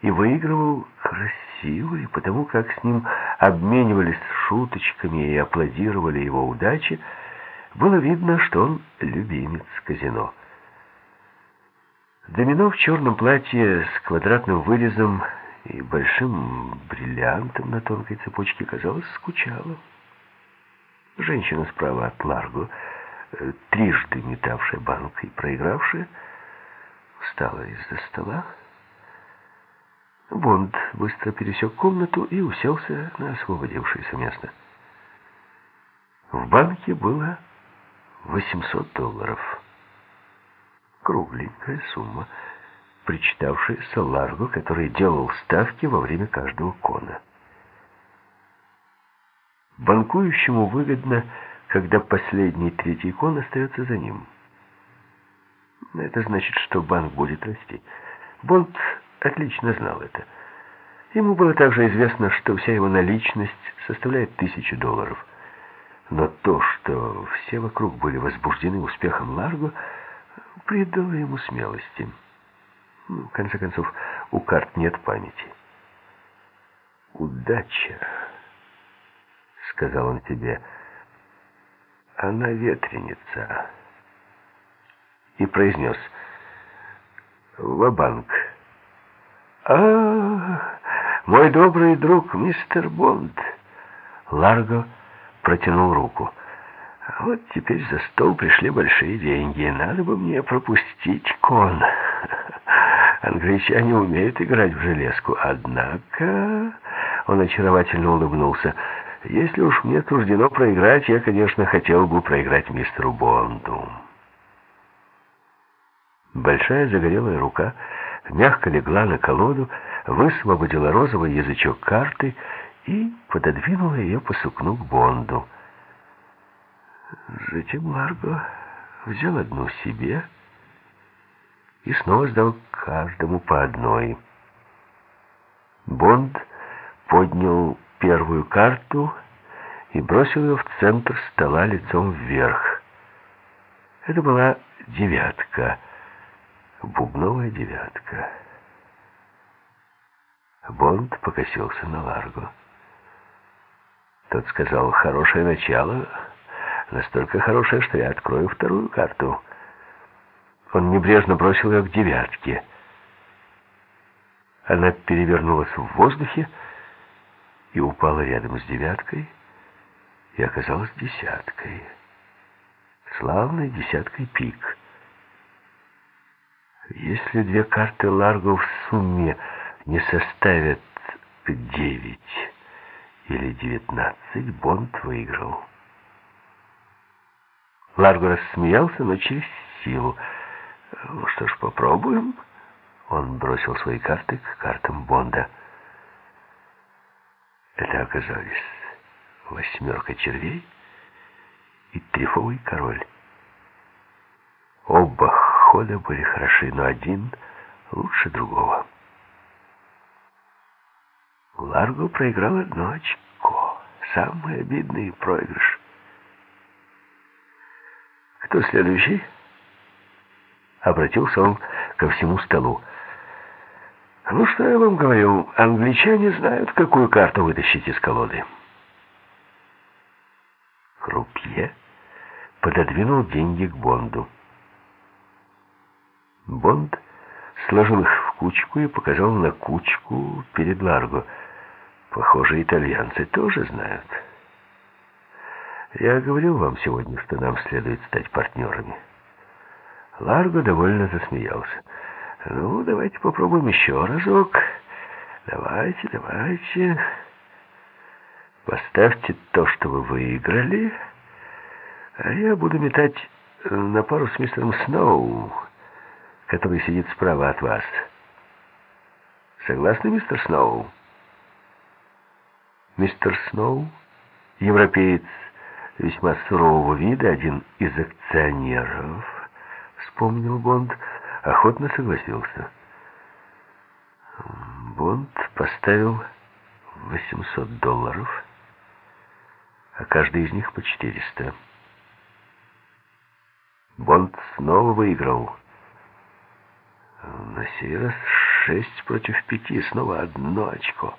и выигрывал красиво, и потому как с ним обменивались шуточками и аплодировали его удачи, было видно, что он любимец казино. Домино в черном платье с квадратным вырезом и большим бриллиантом на тонкой цепочке, казалось, скучала. Женщина справа от Ларго, э, трижды метавшая банк и проигравшая, встала из-за стола. Бонд быстро пересек комнату и уселся на освободившееся место. В банке было 800 долларов. Кругленькая сумма, причитавшаяся Ларгу, который делал ставки во время каждого кона. Банкующему выгодно, когда последний третий кон остается за ним. Это значит, что банк будет расти. Бонд отлично знал это. Ему было также известно, что вся его наличность составляет тысячу долларов. Но то, что все вокруг были возбуждены успехом Ларго, придало ему смелости. Ну, в конце концов, у карт нет памяти. «Удача», — сказал он себе, — «она ветреница». И произнес «Ва-банк». «А, мой добрый друг, мистер Бонд!» Ларго протянул руку. «Вот теперь за стол пришли большие деньги. Надо бы мне пропустить кон. Англичане умеют играть в железку. Однако...» Он очаровательно улыбнулся. «Если уж мне суждено проиграть, я, конечно, хотел бы проиграть мистеру Бонду». Большая загорелая рука мягко легла на колоду, высвободила розовый язычок карты и пододвинула ее по сукну к Бонду. Затем Ларго взял одну себе и снова сдал каждому по одной. Бонд поднял первую карту и бросил ее в центр стола лицом вверх. Это была девятка — Бубновая девятка. Бонд покосился на Ларго. Тот сказал, хорошее начало, настолько хорошее, что я открою вторую карту. Он небрежно бросил ее к девятке. Она перевернулась в воздухе и упала рядом с девяткой и оказалась десяткой. Славной десяткой пик. Если две карты Ларго в сумме не составят девять или девятнадцать, Бонд выиграл. Ларго рассмеялся, но через силу. Ну что ж, попробуем. Он бросил свои карты к картам Бонда. Это оказались восьмерка червей и трифовый король. Оба хода были хороши, но один лучше другого. Ларго проиграл одно очко. Самый обидный проигрыш. «Кто следующий?» Обратился он ко всему столу. «Ну, что я вам говорю, англичане знают, какую карту вытащить из колоды». Крупье пододвинул деньги к Бонду. Бонд сложил их в кучку и показал на кучку перед Ларго. Похоже, итальянцы тоже знают. Я говорил вам сегодня, что нам следует стать партнерами. Ларго довольно засмеялся. Ну, давайте попробуем еще разок. Давайте, давайте. Поставьте то, что вы выиграли, а я буду метать на пару с мистером Сноу который сидит справа от вас. Согласны, мистер Сноу? Мистер Сноу, европеец весьма сурового вида, один из акционеров, вспомнил Бонд, охотно согласился. Бонд поставил 800 долларов, а каждый из них по 400. Бонд снова выиграл. На сей раз Шесть против пяти, снова одно очко.